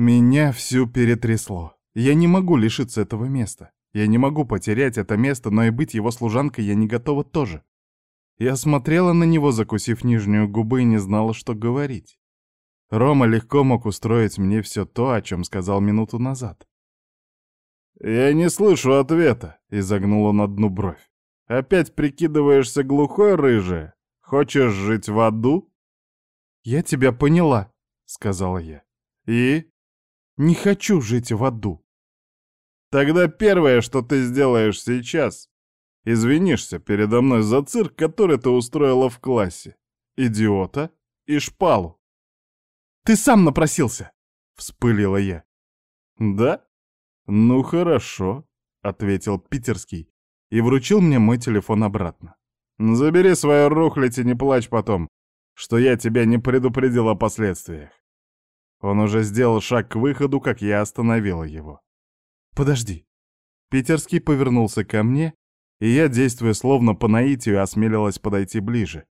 Меня всю перетрясло. Я не могу лишиться этого места. Я не могу потерять это место, но и быть его служанкой я не готова тоже. Я смотрела на него, закусив нижнюю губу, и не знала, что говорить. Рома легко мог устроить мне все то, о чем сказал минуту назад. «Я не слышу ответа», — изогнул он одну бровь. «Опять прикидываешься глухой, рыжая? Хочешь жить в аду?» «Я тебя поняла», — сказала я. «И?» «Не хочу жить в аду». «Тогда первое, что ты сделаешь сейчас, Извинишься передо мной за цирк, который ты устроила в классе. Идиота и шпалу. Ты сам напросился, вспылила я. Да? Ну хорошо, ответил питерский и вручил мне мой телефон обратно. Забери свою рухлядь и не плачь потом, что я тебя не предупредил о последствиях. Он уже сделал шаг к выходу, как я остановила его. «Подожди». Питерский повернулся ко мне и я, действуя словно по наитию, осмелилась подойти ближе.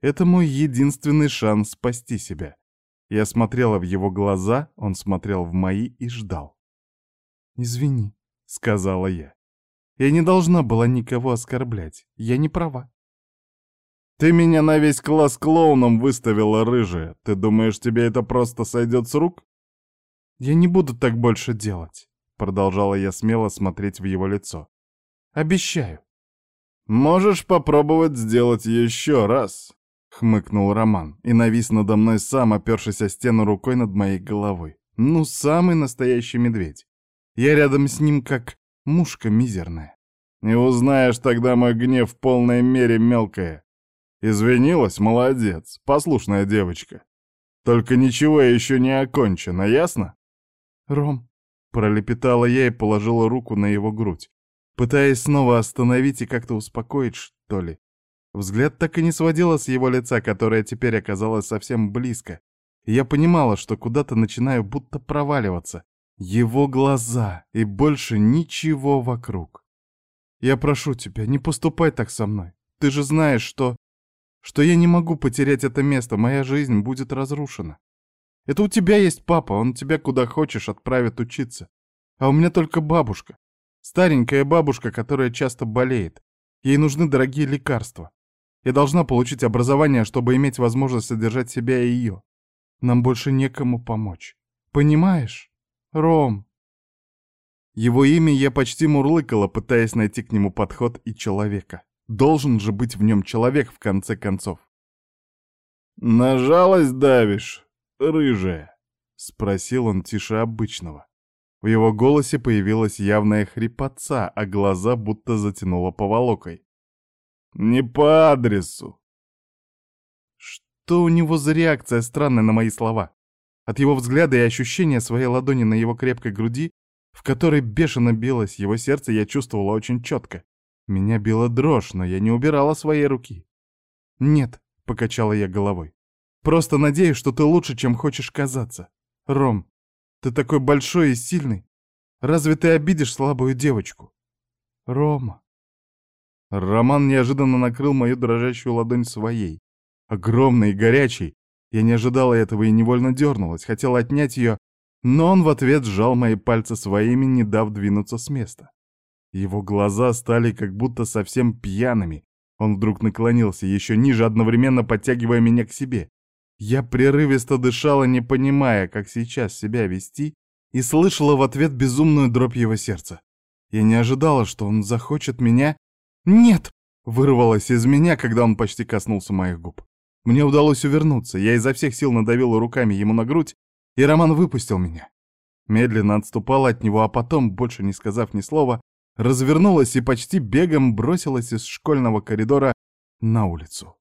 Это мой единственный шанс спасти себя. Я смотрела в его глаза, он смотрел в мои и ждал. «Извини», — сказала я. «Я не должна была никого оскорблять. Я не права». «Ты меня на весь класс клоуном выставила, рыжая. Ты думаешь, тебе это просто сойдет с рук?» «Я не буду так больше делать», — продолжала я смело смотреть в его лицо. «Обещаю». «Можешь попробовать сделать еще раз», — хмыкнул Роман и навис надо мной сам, опершись о стену рукой над моей головой. Ну, самый настоящий медведь. Я рядом с ним как мушка мизерная. И узнаешь тогда мой гнев в полной мере мелкая. Извинилась? Молодец. Послушная девочка. Только ничего еще не окончено, ясно? Ром, пролепетала я и положила руку на его грудь пытаясь снова остановить и как-то успокоить, что ли. Взгляд так и не сводила с его лица, которое теперь оказалось совсем близко. Я понимала, что куда-то начинаю будто проваливаться. Его глаза и больше ничего вокруг. Я прошу тебя, не поступай так со мной. Ты же знаешь, что... Что я не могу потерять это место, моя жизнь будет разрушена. Это у тебя есть папа, он тебя куда хочешь отправит учиться. А у меня только бабушка. Старенькая бабушка, которая часто болеет. Ей нужны дорогие лекарства. Я должна получить образование, чтобы иметь возможность содержать себя и ее. Нам больше некому помочь. Понимаешь? Ром. Его имя я почти мурлыкала, пытаясь найти к нему подход и человека. Должен же быть в нем человек, в конце концов. «На жалость давишь, рыжая?» — спросил он тише обычного. В его голосе появилась явная хрипотца, а глаза будто затянуло поволокой. «Не по адресу!» Что у него за реакция странная на мои слова? От его взгляда и ощущения своей ладони на его крепкой груди, в которой бешено билось его сердце, я чувствовала очень четко. Меня била дрожь, но я не убирала своей руки. «Нет», — покачала я головой. «Просто надеюсь, что ты лучше, чем хочешь казаться. Ром, ты такой большой и сильный. Разве ты обидишь слабую девочку? Рома. Роман неожиданно накрыл мою дрожащую ладонь своей. Огромной и горячей. Я не ожидала этого и невольно дернулась, хотела отнять ее, но он в ответ сжал мои пальцы своими, не дав двинуться с места. Его глаза стали как будто совсем пьяными. Он вдруг наклонился еще ниже, одновременно подтягивая меня к себе. Я прерывисто дышала, не понимая, как сейчас себя вести, и слышала в ответ безумную дробь его сердца. Я не ожидала, что он захочет меня... «Нет!» — вырвалось из меня, когда он почти коснулся моих губ. Мне удалось увернуться, я изо всех сил надавила руками ему на грудь, и Роман выпустил меня. Медленно отступала от него, а потом, больше не сказав ни слова, развернулась и почти бегом бросилась из школьного коридора на улицу.